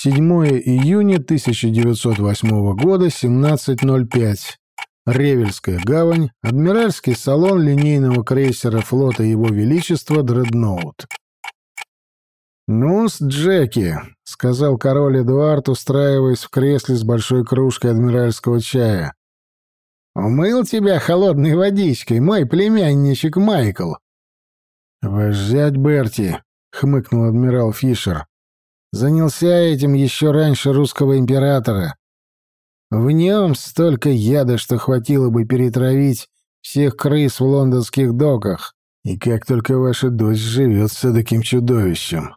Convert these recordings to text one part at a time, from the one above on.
7 июня 1908 года, 17.05. Ревельская гавань, адмиральский салон линейного крейсера флота Его Величества «Дредноут». «Ну-с, Джеки», — сказал король Эдуард, устраиваясь в кресле с большой кружкой адмиральского чая. «Умыл тебя холодной водичкой, мой племянничек Майкл». «Ваш зять Берти», — хмыкнул адмирал Фишер, — «занялся этим еще раньше русского императора. В нем столько яда, что хватило бы перетравить всех крыс в лондонских доках. И как только ваша дочь живет с таким чудовищем».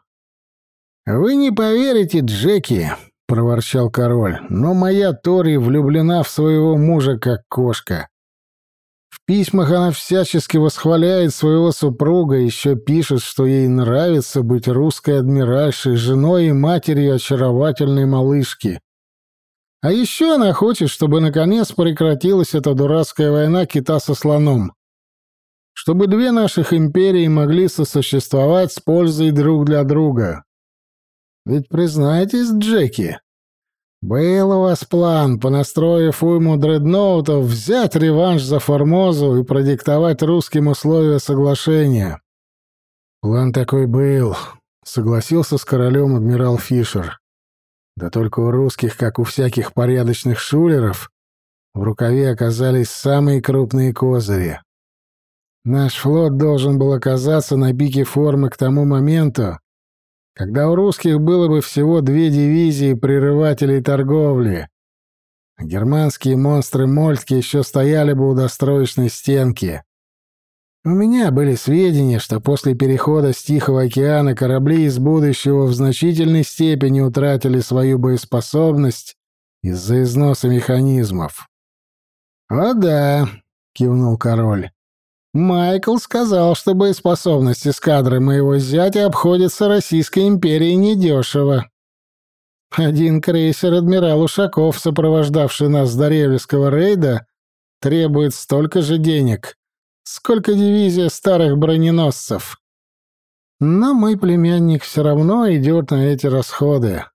«Вы не поверите, Джеки», — проворчал король, «но моя Тори влюблена в своего мужа как кошка. В письмах она всячески восхваляет своего супруга, еще пишет, что ей нравится быть русской адмиральшей, женой и матерью очаровательной малышки. А еще она хочет, чтобы наконец прекратилась эта дурацкая война кита со слоном. Чтобы две наших империи могли сосуществовать с пользой друг для друга. Ведь признайтесь, Джеки, был у вас план, понастроив уйму дредноутов, взять реванш за Формозу и продиктовать русским условия соглашения. План такой был, согласился с королем адмирал Фишер. Да только у русских, как у всяких порядочных шулеров, в рукаве оказались самые крупные козыри. Наш флот должен был оказаться на пике формы к тому моменту, когда у русских было бы всего две дивизии прерывателей торговли, германские монстры Мольтки еще стояли бы у достроечной стенки. У меня были сведения, что после перехода с Тихого океана корабли из будущего в значительной степени утратили свою боеспособность из-за износа механизмов. «О да», — кивнул король. Майкл сказал, что боеспособность эскадры моего зятя обходится Российской империи недешево. Один крейсер «Адмирал Ушаков», сопровождавший нас до Ревельского рейда, требует столько же денег, сколько дивизия старых броненосцев. Но мой племянник все равно идет на эти расходы.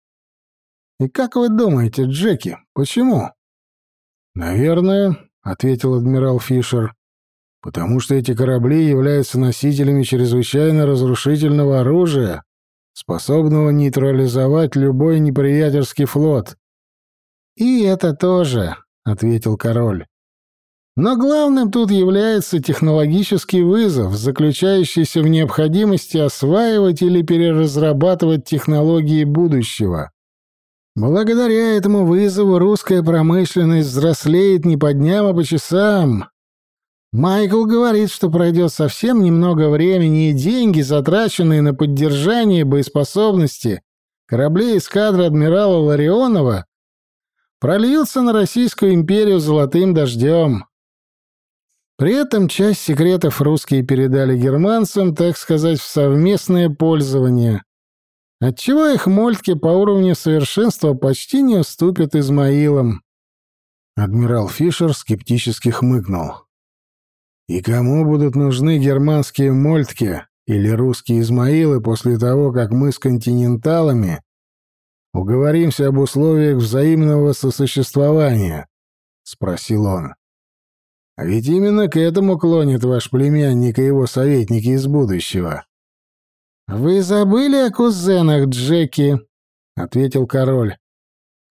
И как вы думаете, Джеки, почему? «Наверное», — ответил адмирал Фишер, потому что эти корабли являются носителями чрезвычайно разрушительного оружия, способного нейтрализовать любой неприятельский флот. «И это тоже», — ответил король. «Но главным тут является технологический вызов, заключающийся в необходимости осваивать или переразрабатывать технологии будущего». Благодаря этому вызову русская промышленность взрослеет не по дням, а по часам, Майкл говорит, что пройдет совсем немного времени, и деньги, затраченные на поддержание боеспособности кораблей эскадры адмирала Ларионова, прольются на Российскую империю золотым дождем. При этом часть секретов русские передали германцам, так сказать, в совместное пользование, отчего их мольтки по уровню совершенства почти не уступят Измаилам. Адмирал Фишер скептически хмыкнул. И кому будут нужны германские мольтки или русские Измаилы после того, как мы с континенталами уговоримся об условиях взаимного сосуществования? — спросил он. — А ведь именно к этому клонит ваш племянник и его советники из будущего. — Вы забыли о кузенах Джеки? — ответил король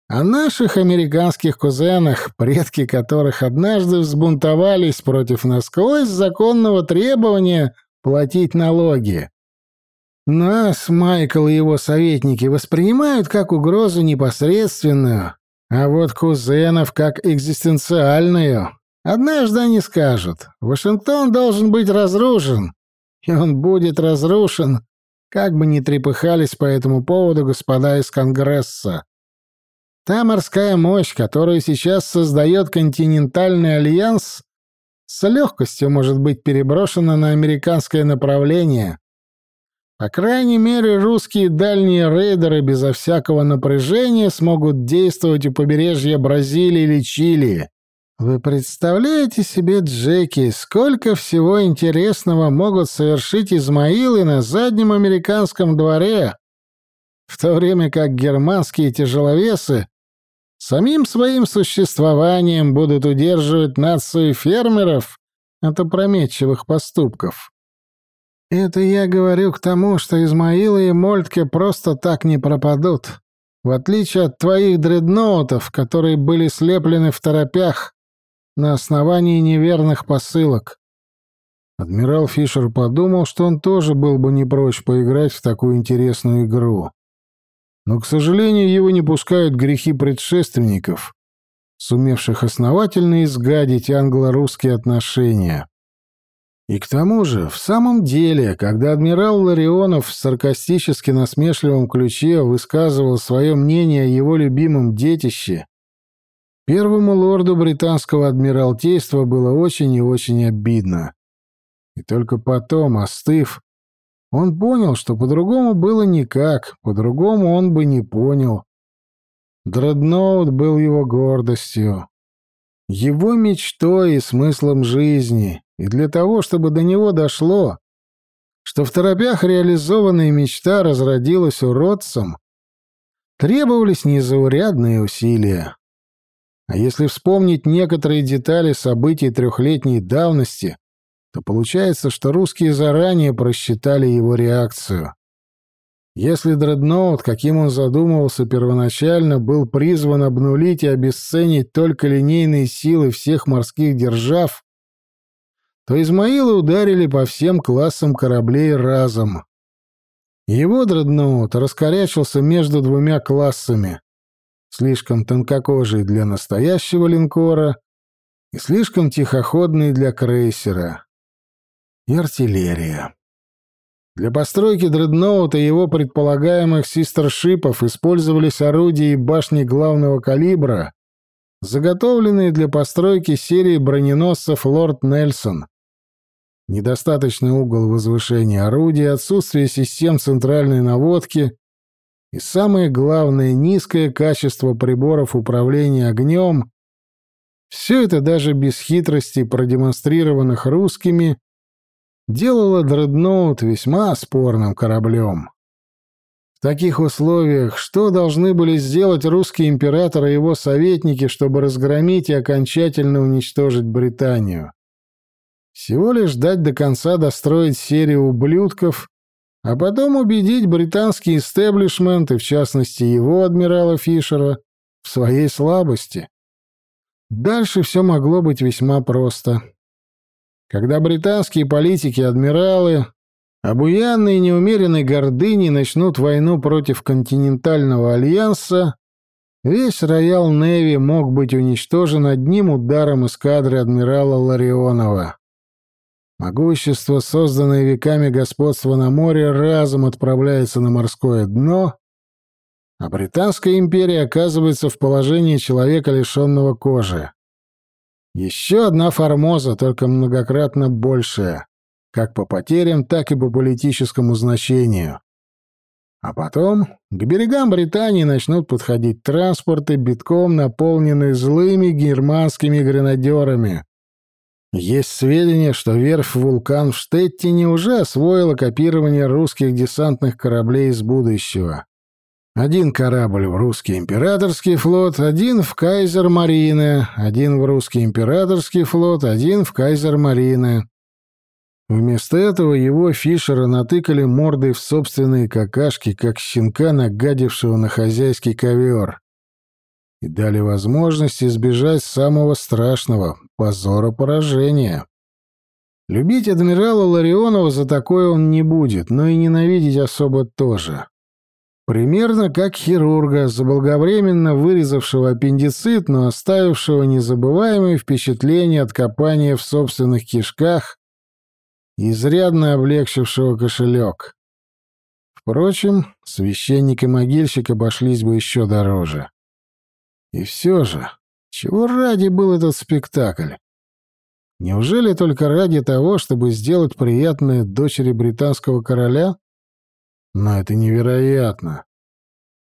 о наших американских кузенах, предки которых однажды взбунтовались против насквозь законного требования платить налоги. Нас, Майкл и его советники, воспринимают как угрозу непосредственную, а вот кузенов как экзистенциальную. Однажды они скажут, Вашингтон должен быть разрушен, и он будет разрушен, как бы ни трепыхались по этому поводу господа из Конгресса. Та морская мощь, которую сейчас создает континентальный альянс, с легкостью может быть переброшена на американское направление. По крайней мере, русские дальние рейдеры безо всякого напряжения смогут действовать у побережья Бразилии или Чили. Вы представляете себе, Джеки, сколько всего интересного могут совершить Измаилы на заднем американском дворе? в то время как германские тяжеловесы самим своим существованием будут удерживать нацию фермеров от опрометчивых поступков. Это я говорю к тому, что Измаила и Мольтке просто так не пропадут, в отличие от твоих дредноутов, которые были слеплены в торопях на основании неверных посылок. Адмирал Фишер подумал, что он тоже был бы не прочь поиграть в такую интересную игру. Но, к сожалению, его не пускают грехи предшественников, сумевших основательно изгадить англо-русские отношения. И к тому же, в самом деле, когда адмирал Ларионов в саркастически насмешливом ключе высказывал свое мнение о его любимом детище, первому лорду британского адмиралтейства было очень и очень обидно. И только потом, остыв, он понял, что по-другому было никак, по-другому он бы не понял. Дредноут был его гордостью, его мечтой и смыслом жизни, и для того, чтобы до него дошло, что в торопях реализованная мечта разродилась уродцем, требовались незаурядные усилия. А если вспомнить некоторые детали событий трехлетней давности, то получается, что русские заранее просчитали его реакцию. Если дредноут, каким он задумывался первоначально, был призван обнулить и обесценить только линейные силы всех морских держав, то Измаила ударили по всем классам кораблей разом. Его дредноут раскорячился между двумя классами, слишком тонкокожий для настоящего линкора и слишком тихоходный для крейсера и артиллерия. Для постройки дредноута и его предполагаемых систершипов использовались орудия и башни главного калибра, заготовленные для постройки серии броненосцев «Лорд Нельсон». Недостаточный угол возвышения орудия, отсутствие систем центральной наводки и, самое главное, низкое качество приборов управления огнем — все это даже без хитростей, продемонстрированных русскими, делало дредноут весьма спорным кораблем. В таких условиях что должны были сделать русский император и его советники, чтобы разгромить и окончательно уничтожить Британию? Всего лишь дать до конца достроить серию ублюдков, а потом убедить британский истеблишмент, и в частности его адмирала Фишера, в своей слабости. Дальше все могло быть весьма просто. Когда британские политики, адмиралы, обуянные неумеренной гордыней начнут войну против континентального альянса, весь роял Неви мог быть уничтожен одним ударом эскадры адмирала Ларионова. Могущество, созданное веками господства на море, разом отправляется на морское дно, а Британская империя оказывается в положении человека, лишенного кожи. Еще одна Формоза, только многократно большая, как по потерям, так и по политическому значению. А потом к берегам Британии начнут подходить транспорты, битком наполненные злыми германскими гренадерами. Есть сведения, что верфь «Вулкан» в Штеттине уже освоила копирование русских десантных кораблей из будущего. Один корабль в русский императорский флот, один в Кайзер-Марине, один в русский императорский флот, один в Кайзер-Марине. Вместо этого его Фишера натыкали мордой в собственные какашки, как щенка, нагадившего на хозяйский ковер. И дали возможность избежать самого страшного — позора поражения. Любить адмирала Ларионова за такое он не будет, но и ненавидеть особо тоже. Примерно как хирурга, заблаговременно вырезавшего аппендицит, но оставившего незабываемые впечатления от копания в собственных кишках, изрядно облегчившего кошелек. Впрочем, священник и могильщик обошлись бы еще дороже. И все же, чего ради был этот спектакль? Неужели только ради того, чтобы сделать приятное дочери британского короля? Но это невероятно.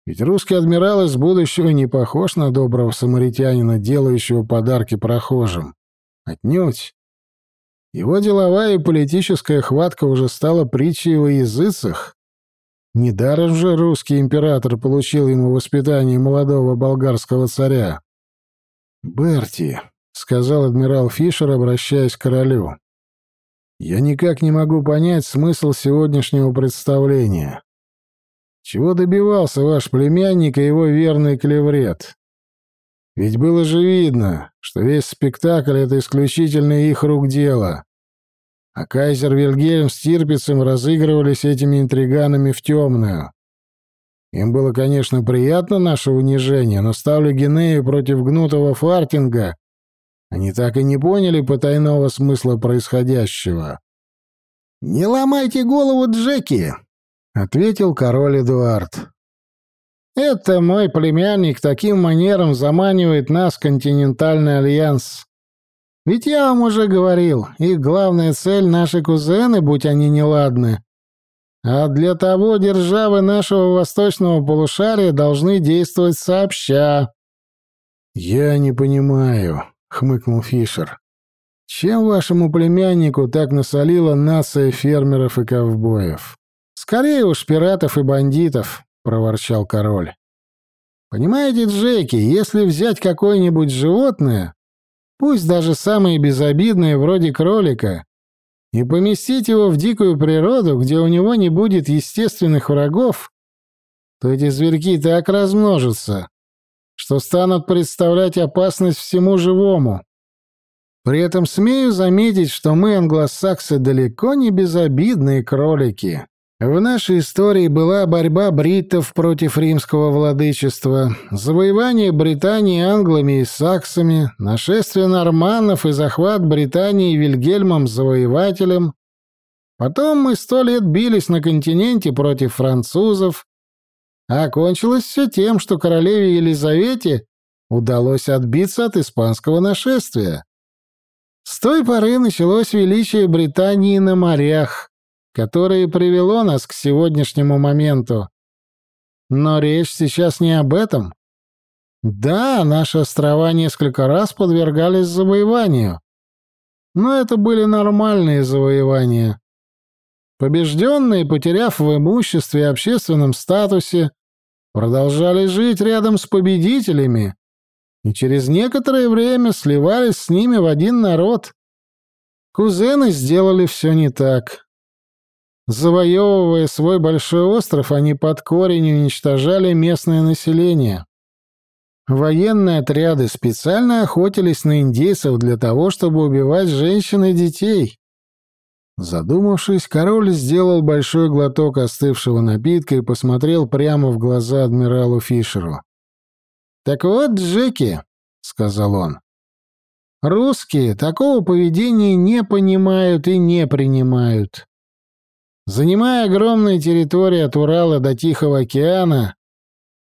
Ведь русский адмирал из будущего не похож на доброго самаритянина, делающего подарки прохожим. Отнюдь. Его деловая и политическая хватка уже стала притчей во языцах. Недаром же русский император получил ему воспитание молодого болгарского царя. «Берти», — сказал адмирал Фишер, обращаясь к королю, — «я никак не могу понять смысл сегодняшнего представления. Чего добивался ваш племянник и его верный клеврет? Ведь было же видно, что весь спектакль — это исключительно их рук дело а кайзер Вильгельм с Тирпицем разыгрывались этими интриганами в темную. Им было, конечно, приятно наше унижение, но ставлю Генею против гнутого фартинга. Они так и не поняли потайного смысла происходящего. «Не ломайте голову, Джеки!» — ответил король Эдуард. «Это мой племянник таким манером заманивает нас континентальный альянс. Ведь я вам уже говорил, их главная цель — наши кузены, будь они неладны. А для того державы нашего восточного полушария должны действовать сообща». «Я не понимаю», — хмыкнул Фишер. «Чем вашему племяннику так насолила нация фермеров и ковбоев?» «Скорее уж пиратов и бандитов», — проворчал король. «Понимаете, Джеки, если взять какое-нибудь животное, пусть даже самые безобидные, вроде кролика, и поместить его в дикую природу, где у него не будет естественных врагов, то эти зверьки так размножатся, что станут представлять опасность всему живому. При этом смею заметить, что мы, англосаксы, далеко не безобидные кролики. В нашей истории была борьба бриттов против римского владычества, завоевание Британии англами и саксами, нашествие норманнов и захват Британии Вильгельмом Завоевателем. Потом мы сто лет бились на континенте против французов, а кончилось все тем, что королеве Елизавете удалось отбиться от испанского нашествия. С той поры началось величие Британии на морях, которое привело нас к сегодняшнему моменту. Но речь сейчас не об этом. Да, наши острова несколько раз подвергались завоеванию. Но это были нормальные завоевания. Побежденные, потеряв в имуществе и общественном статусе, продолжали жить рядом с победителями и через некоторое время сливались с ними в один народ. Кузены сделали все не так. Завоевывая свой большой остров, они под корень уничтожали местное население. Военные отряды специально охотились на индейцев для того, чтобы убивать женщин и детей. Задумавшись, король сделал большой глоток остывшего напитка и посмотрел прямо в глаза адмиралу Фишеру. «Так вот, Джеки», — сказал он, — «русские такого поведения не понимают и не принимают. Занимая огромные территории от Урала до Тихого океана,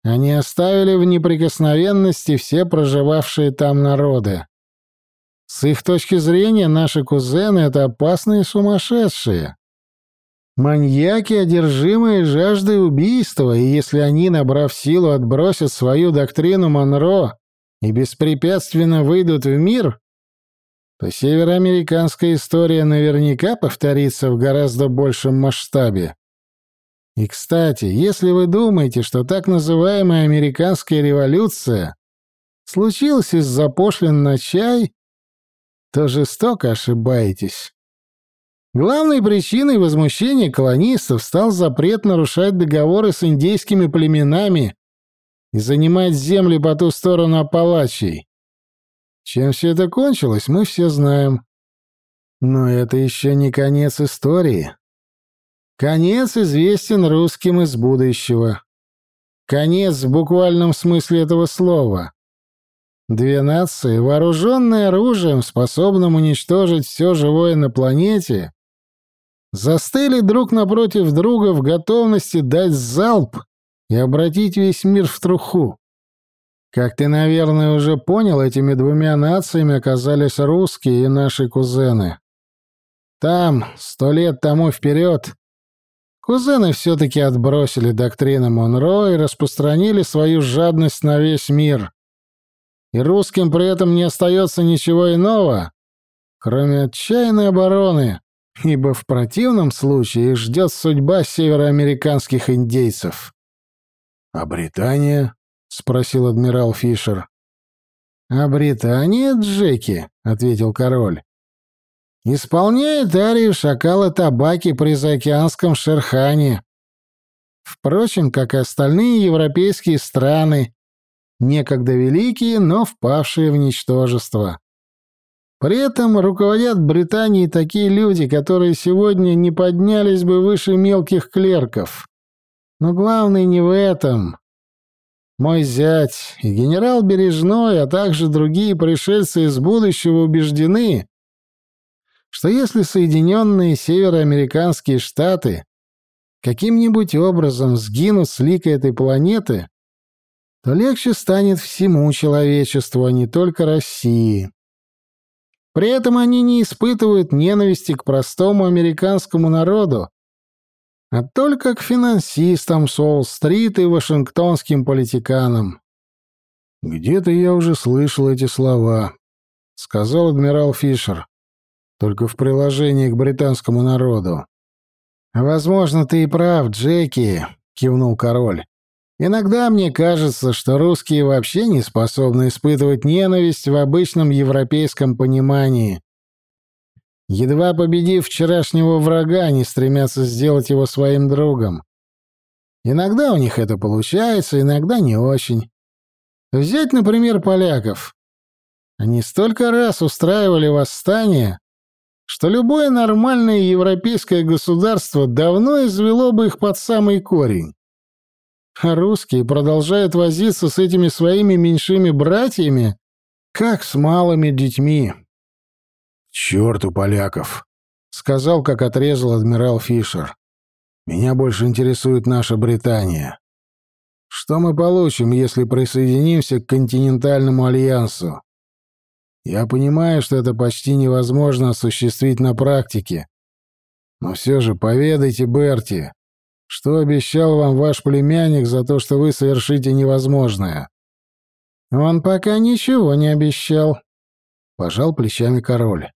они оставили в неприкосновенности все проживавшие там народы. С их точки зрения наши кузены — это опасные сумасшедшие. Маньяки, одержимые жаждой убийства, и если они, набрав силу, отбросят свою доктрину Монро и беспрепятственно выйдут в мир, то североамериканская история наверняка повторится в гораздо большем масштабе. И, кстати, если вы думаете, что так называемая американская революция случилась из-за пошлин на чай, то жестоко ошибаетесь. Главной причиной возмущения колонистов стал запрет нарушать договоры с индейскими племенами и занимать земли по ту сторону Апалачей. Чем все это кончилось, мы все знаем. Но это еще не конец истории. Конец известен русским из будущего. Конец в буквальном смысле этого слова. Две нации, вооруженные оружием, способным уничтожить все живое на планете, застыли друг напротив друга в готовности дать залп и обратить весь мир в труху. Как ты, наверное, уже понял, этими двумя нациями оказались русские и наши кузены. Там, сто лет тому вперед, кузены все-таки отбросили доктрину Монро и распространили свою жадность на весь мир. И русским при этом не остается ничего иного, кроме отчаянной обороны, ибо в противном случае их ждет судьба североамериканских индейцев. «А Британия?» — спросил адмирал Фишер. «А Британия, Джеки», — ответил король, — «исполняет арию шакала табаки при заокеанском Шерхане. Впрочем, как и остальные европейские страны, некогда великие, но впавшие в ничтожество. При этом руководят Британией такие люди, которые сегодня не поднялись бы выше мелких клерков. Но главное не в этом. Мой зять и генерал Бережной, а также другие пришельцы из будущего убеждены, что если Соединенные Североамериканские Штаты каким-нибудь образом сгинут с лика этой планеты, то легче станет всему человечеству, а не только России. При этом они не испытывают ненависти к простому американскому народу, а только к финансистам Солл-стрит и вашингтонским политиканам. «Где-то я уже слышал эти слова», — сказал адмирал Фишер, «только в приложении к британскому народу». «Возможно, ты и прав, Джеки», — кивнул король. «Иногда мне кажется, что русские вообще не способны испытывать ненависть в обычном европейском понимании. Едва победив вчерашнего врага, они стремятся сделать его своим другом. Иногда у них это получается, иногда не очень. Взять, например, поляков. Они столько раз устраивали восстания, что любое нормальное европейское государство давно извело бы их под самый корень. А русские продолжают возиться с этими своими меньшими братьями, как с малыми детьми. «Черт у поляков!» — сказал, как отрезал адмирал Фишер. «Меня больше интересует наша Британия. Что мы получим, если присоединимся к континентальному альянсу? Я понимаю, что это почти невозможно осуществить на практике. Но все же поведайте, Берти, что обещал вам ваш племянник за то, что вы совершите невозможное?» «Он пока ничего не обещал», — пожал плечами король.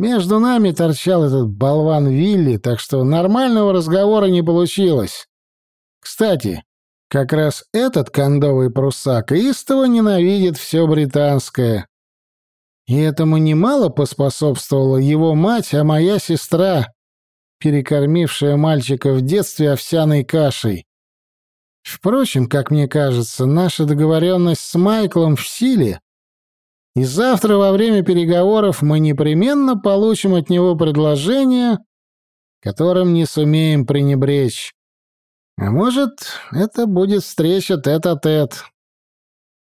Между нами торчал этот болван Вилли, так что нормального разговора не получилось. Кстати, как раз этот кондовый прусак истово ненавидит все британское. И этому немало поспособствовала его мать, а моя сестра, перекормившая мальчика в детстве овсяной кашей. Впрочем, как мне кажется, наша договоренность с Майклом в силе, и завтра во время переговоров мы непременно получим от него предложение, которым не сумеем пренебречь. А может, это будет встреча тет-а-тет. -тет.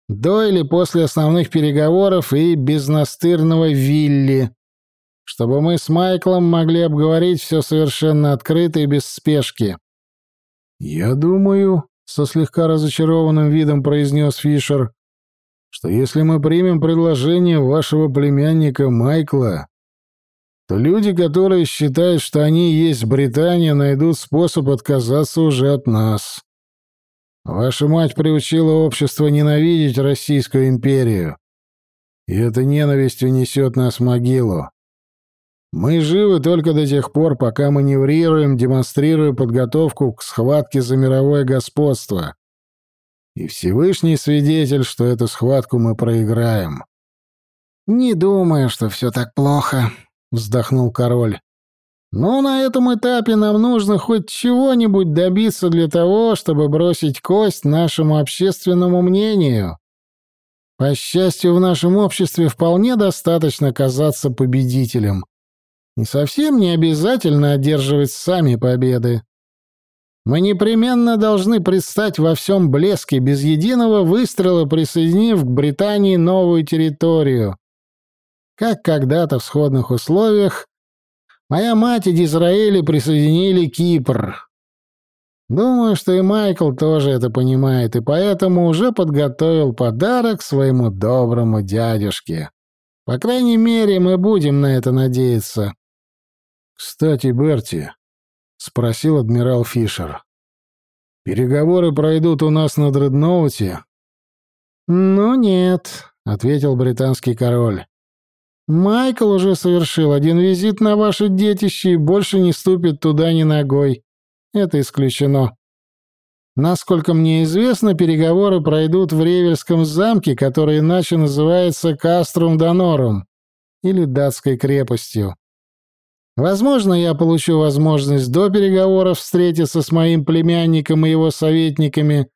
До или после основных переговоров и безнастырного Вилли, чтобы мы с Майклом могли обговорить все совершенно открыто и без спешки. «Я думаю», — со слегка разочарованным видом произнес Фишер, что если мы примем предложение вашего племянника Майкла, то люди, которые считают, что они есть Британия, найдут способ отказаться уже от нас. Ваша мать приучила общество ненавидеть Российскую империю, и эта ненависть унесет нас в могилу. Мы живы только до тех пор, пока маневрируем, демонстрируя подготовку к схватке за мировое господство. И Всевышний свидетель, что эту схватку мы проиграем. «Не думаю, что все так плохо», — вздохнул король. «Но на этом этапе нам нужно хоть чего-нибудь добиться для того, чтобы бросить кость нашему общественному мнению. По счастью, в нашем обществе вполне достаточно казаться победителем. Не совсем не обязательно одерживать сами победы. Мы непременно должны предстать во всем блеске без единого выстрела, присоединив к Британии новую территорию. Как когда-то в сходных условиях моя мать и Дизраэли присоединили Кипр. Думаю, что и Майкл тоже это понимает, и поэтому уже подготовил подарок своему доброму дядюшке. По крайней мере, мы будем на это надеяться. Кстати, Берти, — спросил адмирал Фишер. «Переговоры пройдут у нас на дредноуте?» «Ну нет», — ответил британский король. Майкл уже совершил один визит на ваше детище и больше не ступит туда ни ногой. Это исключено. Насколько мне известно, переговоры пройдут в Ревельском замке, который иначе называется Каструм Донорум или датской крепостью. Возможно, я получу возможность до переговоров встретиться с моим племянником и его советниками,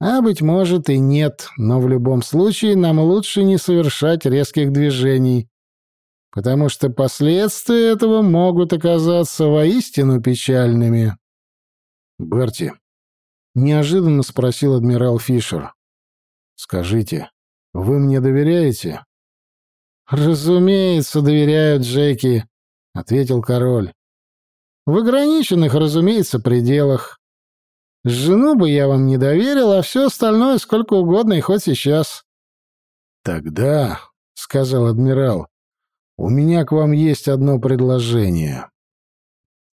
а, быть может, и нет, но в любом случае нам лучше не совершать резких движений, потому что последствия этого могут оказаться воистину печальными. «Берти», — неожиданно спросил адмирал Фишер, — «скажите, вы мне доверяете?» «Разумеется, доверяю Джеки», — ответил король. «В ограниченных, разумеется, пределах. Жену бы я вам не доверил, а все остальное сколько угодно и хоть сейчас». «Тогда», — сказал адмирал, — «у меня к вам есть одно предложение».